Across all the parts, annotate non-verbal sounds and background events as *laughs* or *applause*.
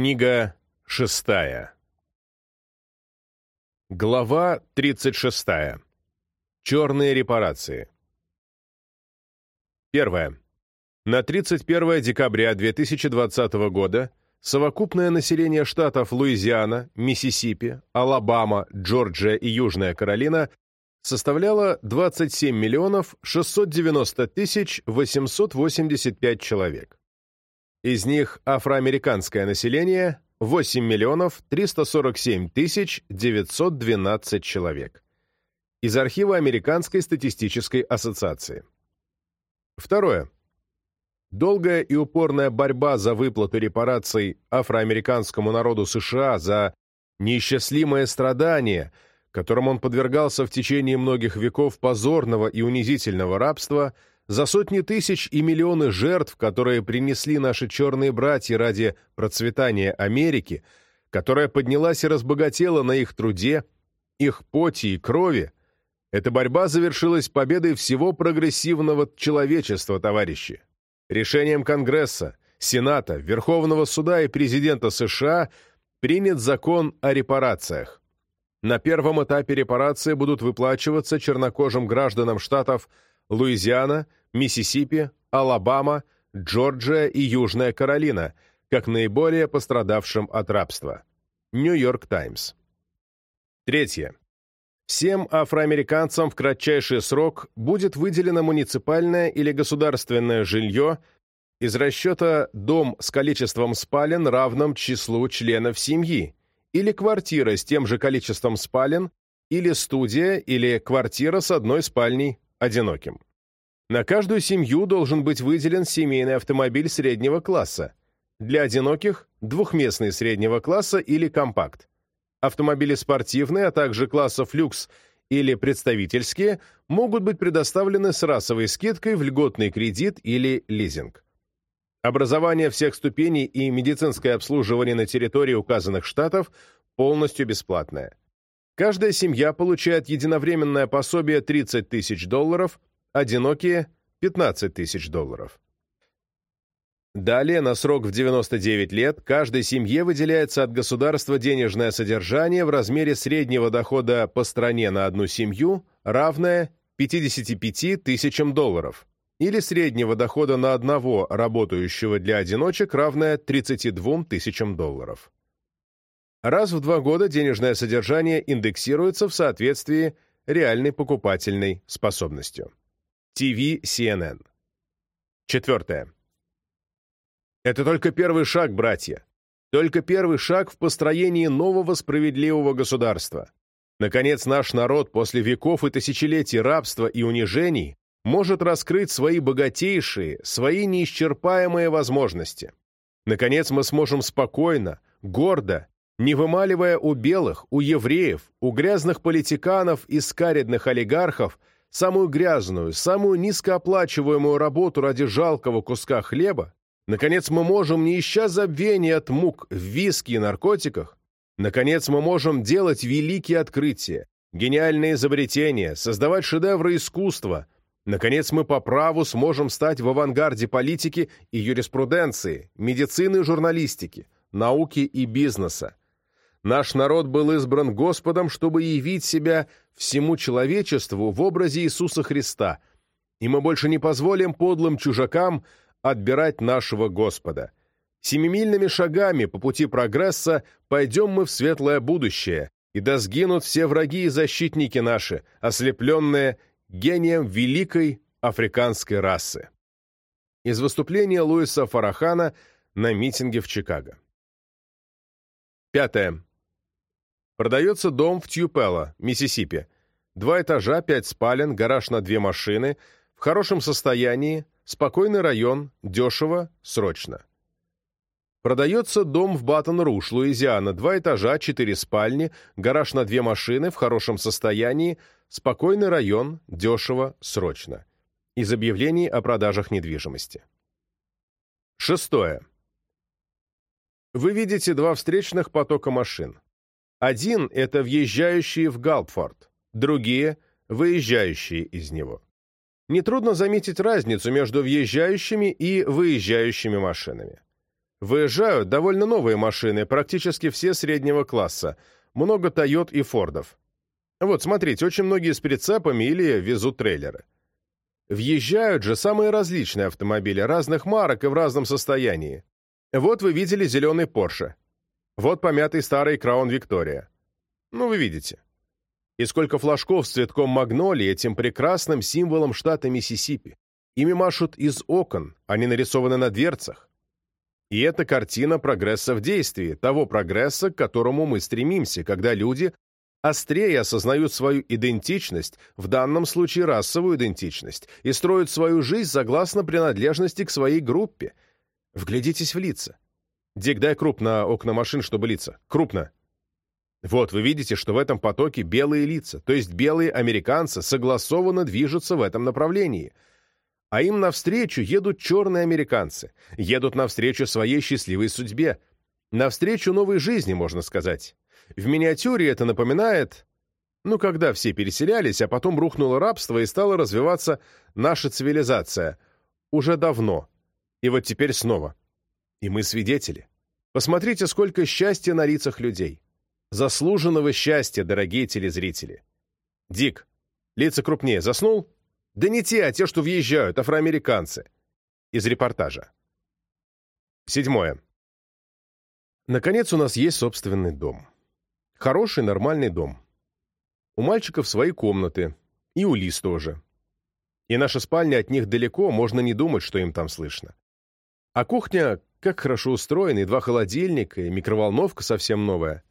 Книга шестая. Глава 36. Черные репарации. Первое. На 31 декабря 2020 года совокупное население штатов Луизиана, Миссисипи, Алабама, Джорджия и Южная Каролина составляло 27 миллионов 690 тысяч 885 человек. Из них афроамериканское население – 8 миллионов 347 тысяч 912 человек. Из архива Американской статистической ассоциации. Второе. Долгая и упорная борьба за выплату репараций афроамериканскому народу США за неисчислимое страдание, которым он подвергался в течение многих веков позорного и унизительного рабства – за сотни тысяч и миллионы жертв, которые принесли наши черные братья ради процветания Америки, которая поднялась и разбогатела на их труде, их поте и крови, эта борьба завершилась победой всего прогрессивного человечества, товарищи. Решением Конгресса, Сената, Верховного суда и президента США принят закон о репарациях. На первом этапе репарации будут выплачиваться чернокожим гражданам штатов Луизиана, Миссисипи, Алабама, Джорджия и Южная Каролина, как наиболее пострадавшим от рабства. Нью-Йорк Таймс. Третье. Всем афроамериканцам в кратчайший срок будет выделено муниципальное или государственное жилье из расчета дом с количеством спален, равным числу членов семьи, или квартира с тем же количеством спален, или студия, или квартира с одной спальней, одиноким. На каждую семью должен быть выделен семейный автомобиль среднего класса. Для одиноких – двухместный среднего класса или компакт. Автомобили спортивные, а также классов люкс или представительские могут быть предоставлены с расовой скидкой в льготный кредит или лизинг. Образование всех ступеней и медицинское обслуживание на территории указанных штатов полностью бесплатное. Каждая семья получает единовременное пособие 30 тысяч долларов – одинокие – 15 тысяч долларов. Далее, на срок в 99 лет, каждой семье выделяется от государства денежное содержание в размере среднего дохода по стране на одну семью, равное 55 тысячам долларов, или среднего дохода на одного работающего для одиночек, равное 32 тысячам долларов. Раз в два года денежное содержание индексируется в соответствии реальной покупательной способностью. ТВ CNN. Четвертое. Это только первый шаг, братья. Только первый шаг в построении нового справедливого государства. Наконец, наш народ после веков и тысячелетий рабства и унижений может раскрыть свои богатейшие, свои неисчерпаемые возможности. Наконец, мы сможем спокойно, гордо, не вымаливая у белых, у евреев, у грязных политиканов и скаредных олигархов самую грязную, самую низкооплачиваемую работу ради жалкого куска хлеба, наконец мы можем, не ища забвения от мук в виске и наркотиках, наконец мы можем делать великие открытия, гениальные изобретения, создавать шедевры искусства, наконец мы по праву сможем стать в авангарде политики и юриспруденции, медицины и журналистики, науки и бизнеса, Наш народ был избран Господом, чтобы явить себя всему человечеству в образе Иисуса Христа, и мы больше не позволим подлым чужакам отбирать нашего Господа. Семимильными шагами по пути прогресса пойдем мы в светлое будущее, и да сгинут все враги и защитники наши, ослепленные гением великой африканской расы. Из выступления Луиса Фарахана на митинге в Чикаго. Пятое. Продается дом в Тьюпелло, Миссисипи. Два этажа, пять спален, гараж на две машины, в хорошем состоянии, спокойный район, дешево, срочно. Продается дом в Баттон-Руш, Луизиана, два этажа, четыре спальни, гараж на две машины, в хорошем состоянии, спокойный район, дешево, срочно. Из объявлений о продажах недвижимости. Шестое. Вы видите два встречных потока машин. Один – это въезжающие в Галпфорд, другие – выезжающие из него. Нетрудно заметить разницу между въезжающими и выезжающими машинами. Выезжают довольно новые машины, практически все среднего класса. Много Тойот и Фордов. Вот, смотрите, очень многие с прицепами или везут трейлеры. Въезжают же самые различные автомобили, разных марок и в разном состоянии. Вот вы видели зеленый Порше. Вот помятый старый Краун Виктория. Ну, вы видите. И сколько флажков с цветком магнолии, этим прекрасным символом штата Миссисипи. Ими машут из окон, они нарисованы на дверцах. И это картина прогресса в действии, того прогресса, к которому мы стремимся, когда люди острее осознают свою идентичность, в данном случае расовую идентичность, и строят свою жизнь согласно принадлежности к своей группе. Вглядитесь в лица. Дик, дай крупно окна машин, чтобы лица. Крупно. Вот, вы видите, что в этом потоке белые лица, то есть белые американцы согласованно движутся в этом направлении. А им навстречу едут черные американцы, едут навстречу своей счастливой судьбе, навстречу новой жизни, можно сказать. В миниатюре это напоминает, ну, когда все переселялись, а потом рухнуло рабство и стала развиваться наша цивилизация. Уже давно. И вот теперь снова. И мы свидетели. Посмотрите, сколько счастья на лицах людей. Заслуженного счастья, дорогие телезрители. Дик, лица крупнее, заснул? Да не те, а те, что въезжают, афроамериканцы. Из репортажа. Седьмое. Наконец, у нас есть собственный дом. Хороший, нормальный дом. У мальчиков свои комнаты. И у Лис тоже. И наша спальня от них далеко, можно не думать, что им там слышно. А кухня как хорошо устроена, и два холодильника, и микроволновка совсем новая.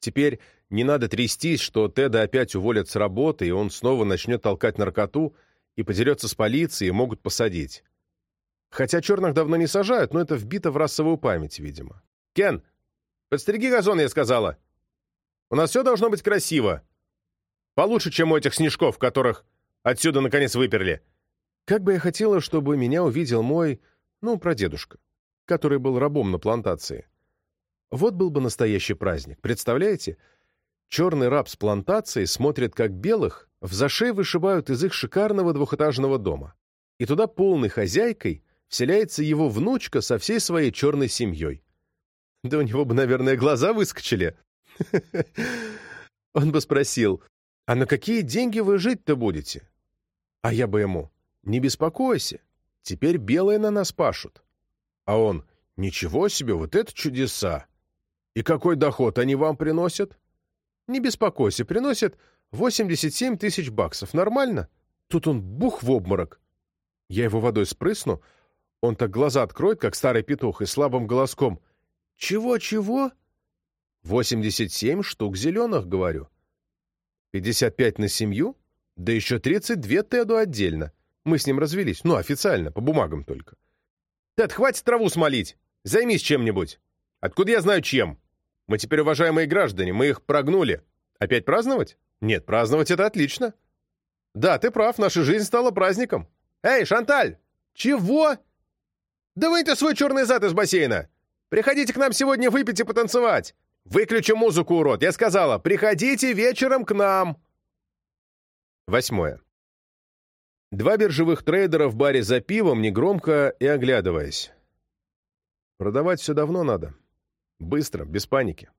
Теперь не надо трястись, что Теда опять уволят с работы, и он снова начнет толкать наркоту, и подерется с полицией, и могут посадить. Хотя черных давно не сажают, но это вбито в расовую память, видимо. «Кен, подстриги газон, я сказала!» У нас все должно быть красиво. Получше, чем у этих снежков, которых отсюда наконец выперли. Как бы я хотела, чтобы меня увидел мой, ну, прадедушка, который был рабом на плантации. Вот был бы настоящий праздник, представляете? Черный раб с плантацией смотрит, как белых в зашей вышибают из их шикарного двухэтажного дома. И туда полной хозяйкой вселяется его внучка со всей своей черной семьей. Да у него бы, наверное, глаза выскочили. *laughs* Он бы спросил, «А на какие деньги вы жить-то будете?» А я бы ему, «Не беспокойся, теперь белые на нас пашут». А он, «Ничего себе, вот это чудеса! И какой доход они вам приносят?» «Не беспокойся, приносят 87 тысяч баксов. Нормально?» Тут он бух в обморок. Я его водой спрысну, он так глаза откроет, как старый петух, и слабым голоском «Чего-чего?» Восемьдесят семь штук зеленых, говорю. Пятьдесят пять на семью? Да еще тридцать две Теду отдельно. Мы с ним развелись. Ну, официально, по бумагам только. Тед, хватит траву смолить. Займись чем-нибудь. Откуда я знаю чем? Мы теперь уважаемые граждане, мы их прогнули. Опять праздновать? Нет, праздновать это отлично. Да, ты прав, наша жизнь стала праздником. Эй, Шанталь! Чего? Да выньте свой черный зад из бассейна! Приходите к нам сегодня выпить и потанцевать! «Выключи музыку, урод! Я сказала, приходите вечером к нам!» Восьмое. Два биржевых трейдера в баре за пивом, негромко и оглядываясь. Продавать все давно надо. Быстро, без паники.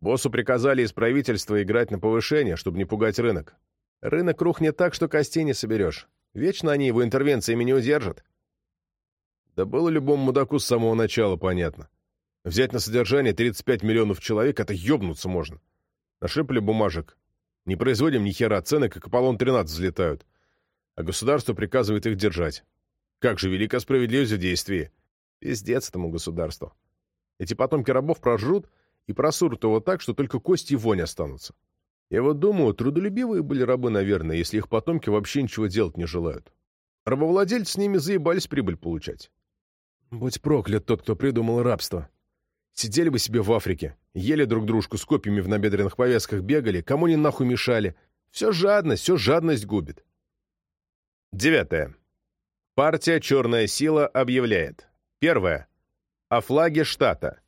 Боссу приказали из правительства играть на повышение, чтобы не пугать рынок. Рынок рухнет так, что костей не соберешь. Вечно они его интервенциями не удержат. Да было любому мудаку с самого начала понятно. Взять на содержание 35 миллионов человек — это ёбнуться можно. Нашипали бумажек. Не производим ни хера, цены как Аполлон-13 взлетают. А государство приказывает их держать. Как же велика справедливость в действии. Пиздец этому государству. Эти потомки рабов прожрут и просурут его так, что только кости и вонь останутся. Я вот думаю, трудолюбивые были рабы, наверное, если их потомки вообще ничего делать не желают. Рабовладельцы с ними заебались прибыль получать. Будь проклят тот, кто придумал рабство. Сидели бы себе в Африке, ели друг дружку с копьями в набедренных повязках, бегали, кому ни нахуй мешали. Все жадность, все жадность губит. Девятое. Партия «Черная сила» объявляет. Первое. О флаге штата.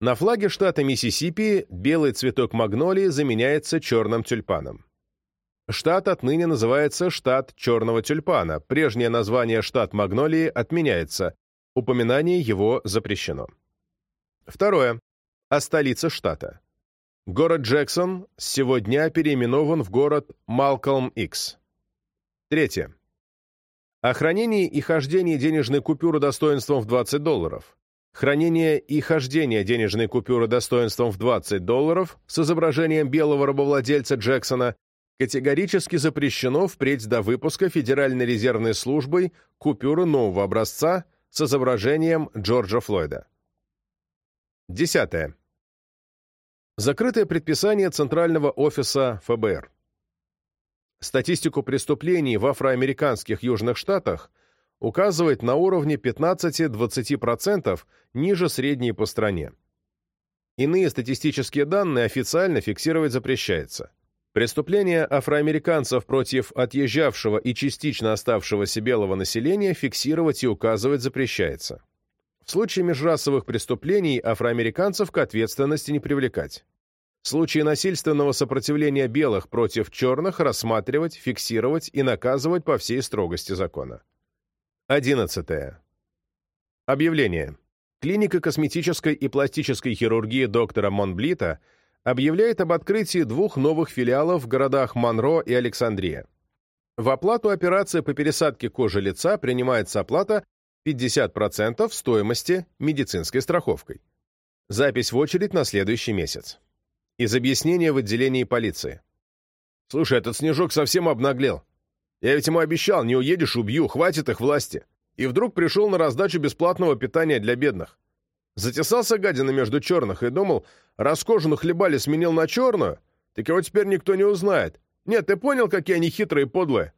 На флаге штата Миссисипи белый цветок магнолии заменяется черным тюльпаном. Штат отныне называется штат черного тюльпана. Прежнее название штат магнолии отменяется. Упоминание его запрещено. Второе. О столице штата. Город Джексон с сего дня переименован в город Малкольм-Икс. Третье. О хранении и хождении денежной купюры достоинством в 20 долларов. Хранение и хождение денежной купюры достоинством в 20 долларов с изображением белого рабовладельца Джексона категорически запрещено впредь до выпуска Федеральной резервной службой купюры нового образца с изображением Джорджа Флойда. Десятое. Закрытое предписание Центрального офиса ФБР. Статистику преступлений в афроамериканских южных штатах указывает на уровне 15-20% ниже средней по стране. Иные статистические данные официально фиксировать запрещается. Преступления афроамериканцев против отъезжавшего и частично оставшегося белого населения фиксировать и указывать запрещается. В случае межрасовых преступлений афроамериканцев к ответственности не привлекать. Случаи насильственного сопротивления белых против черных рассматривать, фиксировать и наказывать по всей строгости закона. 11. Объявление. Клиника косметической и пластической хирургии доктора Монблита объявляет об открытии двух новых филиалов в городах Монро и Александрия. В оплату операции по пересадке кожи лица принимается оплата 50% стоимости медицинской страховкой. Запись в очередь на следующий месяц. Из объяснения в отделении полиции. «Слушай, этот Снежок совсем обнаглел. Я ведь ему обещал, не уедешь, убью, хватит их власти. И вдруг пришел на раздачу бесплатного питания для бедных. Затесался гадина между черных и думал, раз кожану хлебали сменил на черную, так его теперь никто не узнает. Нет, ты понял, какие они хитрые и подлые?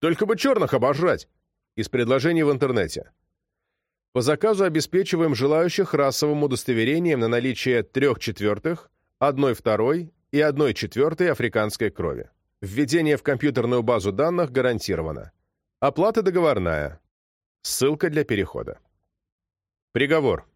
Только бы черных обожрать. Из предложений в интернете. По заказу обеспечиваем желающих расовым удостоверением на наличие трех четвертых, одной второй и одной четвертой африканской крови. Введение в компьютерную базу данных гарантировано. Оплата договорная. Ссылка для перехода. Приговор.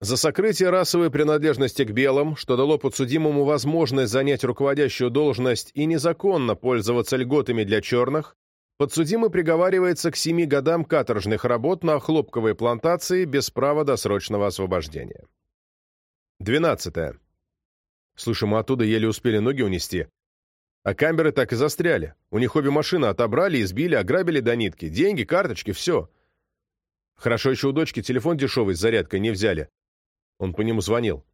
За сокрытие расовой принадлежности к белым, что дало подсудимому возможность занять руководящую должность и незаконно пользоваться льготами для черных, Подсудимый приговаривается к семи годам каторжных работ на хлопковой плантации без права досрочного освобождения. 12. Слушай, мы оттуда еле успели ноги унести. А камеры так и застряли. У них обе машины отобрали, избили, ограбили до нитки. Деньги, карточки, все. Хорошо еще у дочки телефон дешевый с зарядкой не взяли. Он по нему звонил.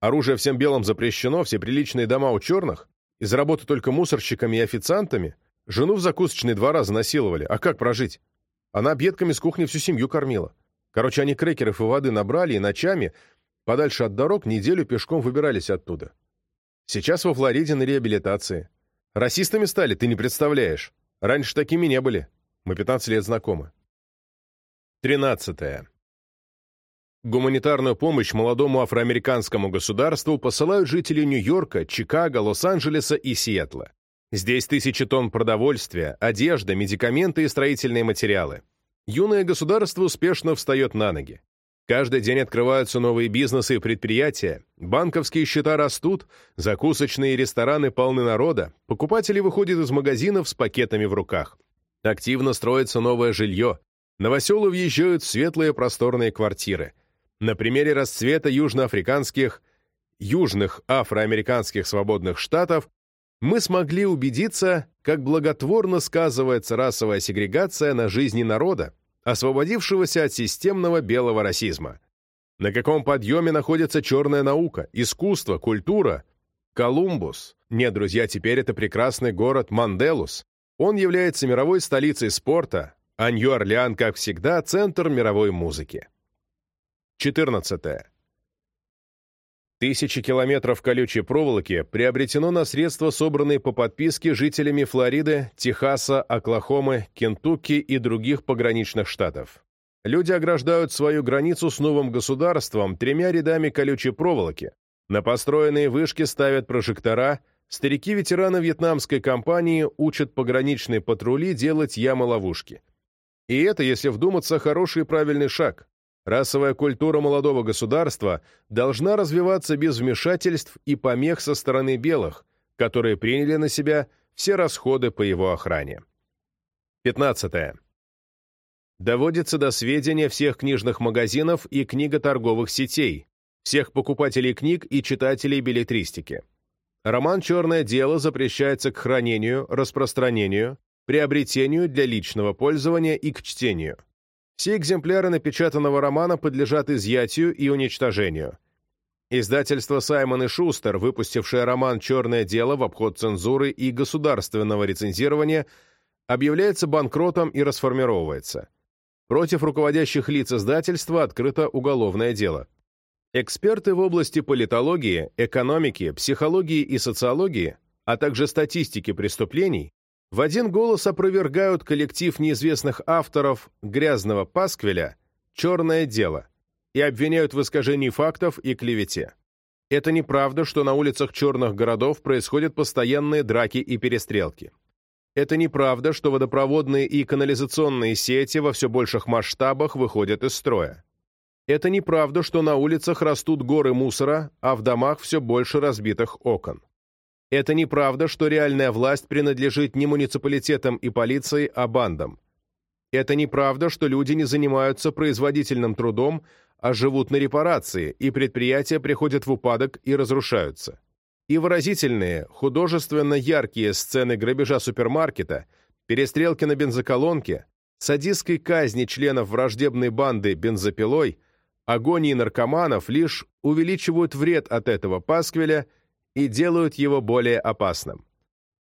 Оружие всем белым запрещено, все приличные дома у черных. Из работы только мусорщиками и официантами — Жену в закусочной два раза насиловали. А как прожить? Она объедками с кухни всю семью кормила. Короче, они крекеров и воды набрали и ночами, подальше от дорог, неделю пешком выбирались оттуда. Сейчас во Флориде на реабилитации. Расистами стали, ты не представляешь. Раньше такими не были. Мы 15 лет знакомы. 13. Гуманитарную помощь молодому афроамериканскому государству посылают жители Нью-Йорка, Чикаго, Лос-Анджелеса и Сиэтла. Здесь тысячи тонн продовольствия, одежда, медикаменты и строительные материалы. Юное государство успешно встает на ноги. Каждый день открываются новые бизнесы и предприятия, банковские счета растут, закусочные и рестораны полны народа, покупатели выходят из магазинов с пакетами в руках. Активно строится новое жилье, новоселы въезжают в светлые просторные квартиры. На примере расцвета южноафриканских, южных афроамериканских свободных штатов мы смогли убедиться, как благотворно сказывается расовая сегрегация на жизни народа, освободившегося от системного белого расизма. На каком подъеме находится черная наука, искусство, культура? Колумбус. Нет, друзья, теперь это прекрасный город Манделус. Он является мировой столицей спорта, а Нью-Орлеан, как всегда, центр мировой музыки. 14. Тысячи километров колючей проволоки приобретено на средства, собранные по подписке жителями Флориды, Техаса, Оклахомы, Кентукки и других пограничных штатов. Люди ограждают свою границу с новым государством тремя рядами колючей проволоки. На построенные вышки ставят прожектора, старики-ветераны вьетнамской кампании учат пограничные патрули делать ямы-ловушки. И это, если вдуматься, хороший и правильный шаг. Расовая культура молодого государства должна развиваться без вмешательств и помех со стороны белых, которые приняли на себя все расходы по его охране. 15. доводится до сведения всех книжных магазинов и книготорговых сетей, всех покупателей книг и читателей билетристики. Роман «Черное дело» запрещается к хранению, распространению, приобретению для личного пользования и к чтению. Все экземпляры напечатанного романа подлежат изъятию и уничтожению. Издательство «Саймон и Шустер», выпустившее роман «Черное дело» в обход цензуры и государственного рецензирования, объявляется банкротом и расформировывается. Против руководящих лиц издательства открыто уголовное дело. Эксперты в области политологии, экономики, психологии и социологии, а также статистики преступлений, в один голос опровергают коллектив неизвестных авторов «Грязного пасквиля» «Черное дело» и обвиняют в искажении фактов и клевете. Это неправда, что на улицах черных городов происходят постоянные драки и перестрелки. Это неправда, что водопроводные и канализационные сети во все больших масштабах выходят из строя. Это неправда, что на улицах растут горы мусора, а в домах все больше разбитых окон. Это неправда, что реальная власть принадлежит не муниципалитетам и полиции, а бандам. Это неправда, что люди не занимаются производительным трудом, а живут на репарации, и предприятия приходят в упадок и разрушаются и выразительные, художественно яркие сцены грабежа супермаркета, перестрелки на бензоколонке, садистской казни членов враждебной банды бензопилой, агонии наркоманов лишь увеличивают вред от этого пасквиля и делают его более опасным.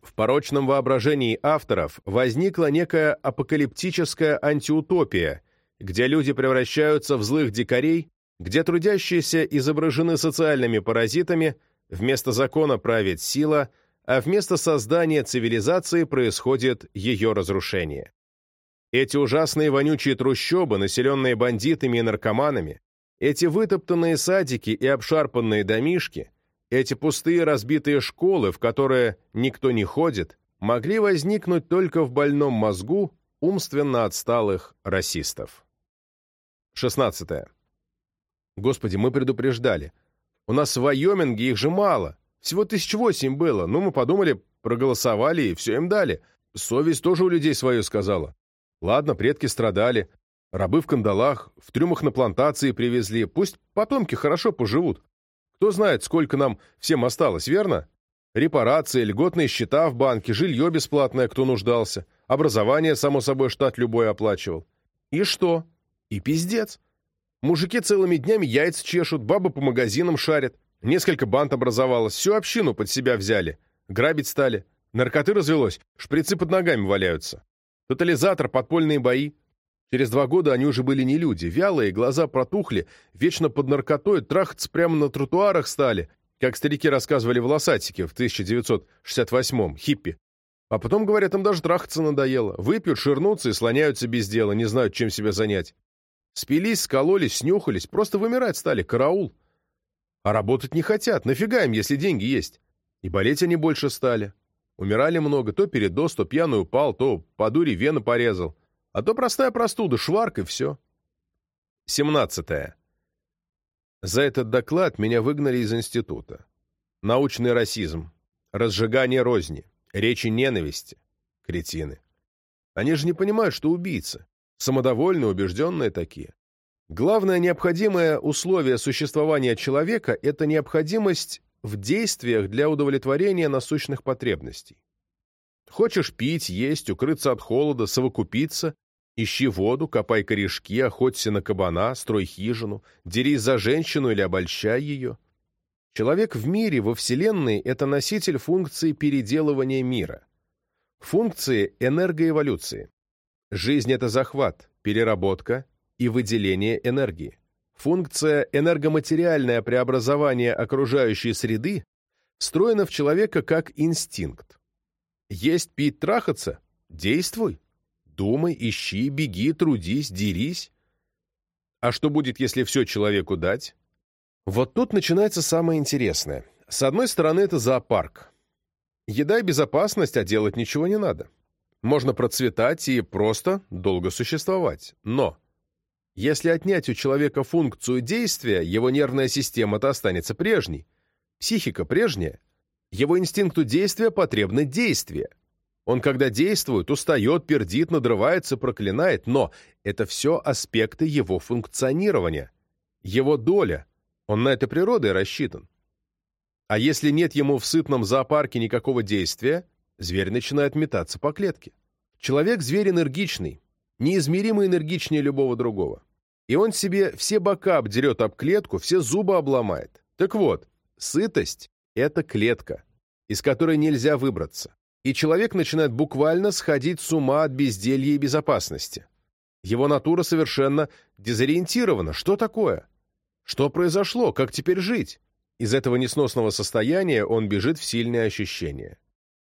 В порочном воображении авторов возникла некая апокалиптическая антиутопия, где люди превращаются в злых дикарей, где трудящиеся изображены социальными паразитами – Вместо закона правит сила, а вместо создания цивилизации происходит ее разрушение. Эти ужасные вонючие трущобы, населенные бандитами и наркоманами, эти вытоптанные садики и обшарпанные домишки, эти пустые разбитые школы, в которые никто не ходит, могли возникнуть только в больном мозгу умственно отсталых расистов. 16. Господи, мы предупреждали. У нас в Вайоминге их же мало. Всего тысяч восемь было. Ну, мы подумали, проголосовали и все им дали. Совесть тоже у людей свое сказала. Ладно, предки страдали. Рабы в кандалах, в трюмах на плантации привезли. Пусть потомки хорошо поживут. Кто знает, сколько нам всем осталось, верно? Репарации, льготные счета в банке, жилье бесплатное, кто нуждался. Образование, само собой, штат любой оплачивал. И что? И пиздец. Мужики целыми днями яйца чешут, бабы по магазинам шарят. Несколько банд образовалось, всю общину под себя взяли. Грабить стали. Наркоты развелось, шприцы под ногами валяются. Тотализатор, подпольные бои. Через два года они уже были не люди. Вялые, глаза протухли, вечно под наркотой, трахаться прямо на тротуарах стали, как старики рассказывали в Лосатике в 1968-м, хиппи. А потом, говорят, им даже трахаться надоело. Выпьют, ширнутся и слоняются без дела, не знают, чем себя занять. Спились, скололись, снюхались, просто вымирать стали, караул. А работать не хотят, нафига им, если деньги есть? И болеть они больше стали. Умирали много, то передоз, то пьяный упал, то по дуре вену порезал. А то простая простуда, шварк и все. 17. За этот доклад меня выгнали из института. Научный расизм, разжигание розни, речи ненависти. Кретины. Они же не понимают, что убийцы. Самодовольные, убежденные такие. Главное необходимое условие существования человека – это необходимость в действиях для удовлетворения насущных потребностей. Хочешь пить, есть, укрыться от холода, совокупиться – ищи воду, копай корешки, охоться на кабана, строй хижину, дерись за женщину или обольщай ее. Человек в мире, во Вселенной – это носитель функции переделывания мира, функции энергоэволюции. Жизнь — это захват, переработка и выделение энергии. Функция энергоматериальное преобразование окружающей среды встроена в человека как инстинкт. Есть, пить, трахаться — действуй. Думай, ищи, беги, трудись, дерись. А что будет, если все человеку дать? Вот тут начинается самое интересное. С одной стороны, это зоопарк. Еда и безопасность, а делать ничего не надо. Можно процветать и просто долго существовать. Но если отнять у человека функцию действия, его нервная система-то останется прежней. Психика прежняя. Его инстинкту действия потребны действия. Он, когда действует, устает, пердит, надрывается, проклинает, но это все аспекты его функционирования, его доля. Он на это природой рассчитан. А если нет ему в сытном зоопарке никакого действия, зверь начинает метаться по клетке. Человек – зверь энергичный, неизмеримо энергичнее любого другого. И он себе все бока обдерет об клетку, все зубы обломает. Так вот, сытость – это клетка, из которой нельзя выбраться и человек начинает буквально сходить с ума от безделья и безопасности. Его натура совершенно дезориентирована. Что такое? Что произошло? Как теперь жить? Из этого несносного состояния он бежит в сильные ощущения.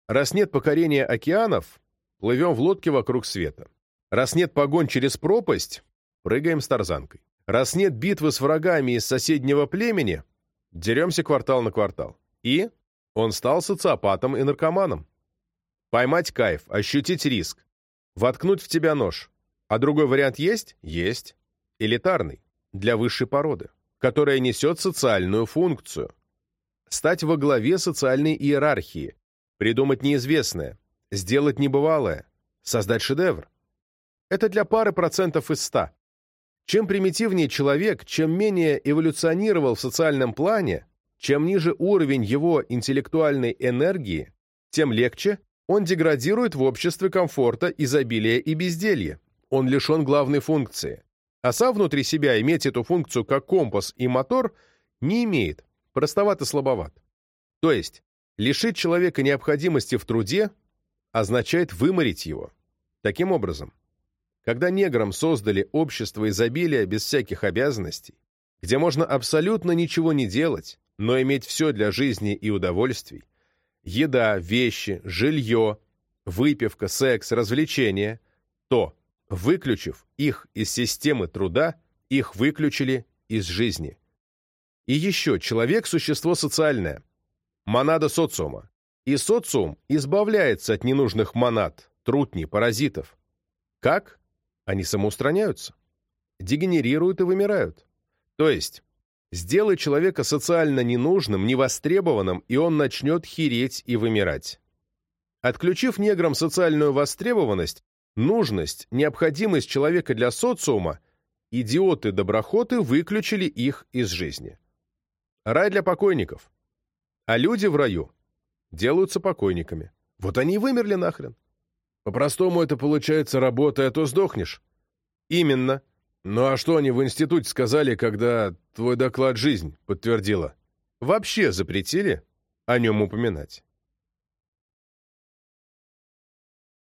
Раз нет покорения океанов, плывем в лодке вокруг света. Раз нет погонь через пропасть, прыгаем с тарзанкой. Раз нет битвы с врагами из соседнего племени, деремся квартал на квартал. И он стал социопатом и наркоманом. Поймать кайф, ощутить риск. Воткнуть в тебя нож. А другой вариант есть? Есть. Элитарный. Для высшей породы. Которая несет социальную функцию. Стать во главе социальной иерархии. Придумать неизвестное. Сделать небывалое. Создать шедевр. Это для пары процентов из ста. Чем примитивнее человек, чем менее эволюционировал в социальном плане, чем ниже уровень его интеллектуальной энергии, тем легче он деградирует в обществе комфорта, изобилия и безделья. Он лишен главной функции. А сам внутри себя иметь эту функцию как компас и мотор не имеет, простоват и слабоват. То есть, лишить человека необходимости в труде означает выморить его. Таким образом, когда неграм создали общество изобилия без всяких обязанностей, где можно абсолютно ничего не делать, но иметь все для жизни и удовольствий, еда, вещи, жилье, выпивка, секс, развлечения, то, выключив их из системы труда, их выключили из жизни. И еще, человек – существо социальное, монада социума. И социум избавляется от ненужных монад, трутней, паразитов. Как? Они самоустраняются, дегенерируют и вымирают. То есть, Сделай человека социально ненужным, невостребованным, и он начнет хереть и вымирать. Отключив неграм социальную востребованность, нужность, необходимость человека для социума, идиоты-доброхоты выключили их из жизни. Рай для покойников. А люди в раю делаются покойниками. Вот они и вымерли нахрен. По-простому это получается, работая, то сдохнешь. Именно. Ну а что они в институте сказали, когда твой доклад жизнь подтвердила? Вообще запретили о нем упоминать.